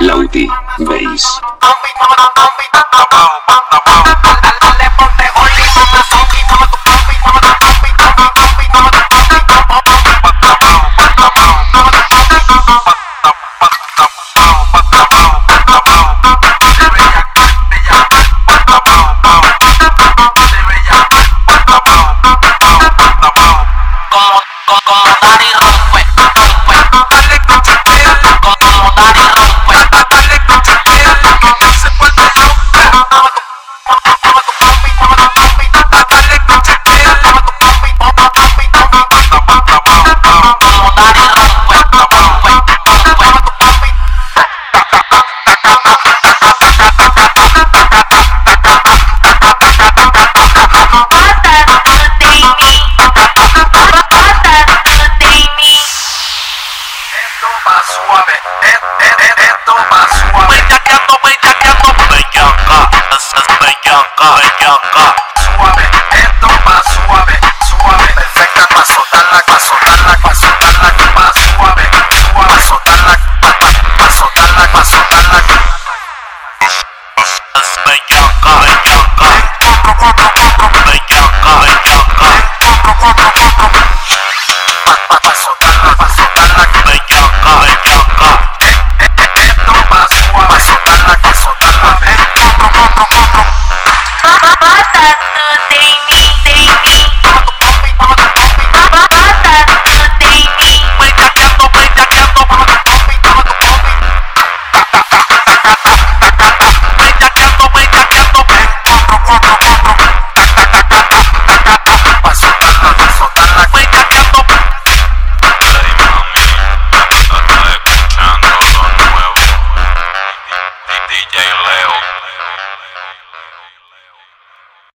Lauti, Bass. suave, eh, eh, eh, esto más suave. Voy chateando, voy chateando, voy yanga, voy yanga, voy yanga. Suave, esto más suave, suave. Perfecta pa' soltarla, pa' soltarla, pa' soltarla, más suave, suave. Pa' soltarla, pa' soltarla, pa' soltarla. Voy yanga, voy yanga. Voy yanga, voy yanga. Bota tudo em mim, em mim. Bota tudo em mim. Manja quieto, manja quieto, bota pop, bota pop. Manja quieto, manja quieto, DJ Leo.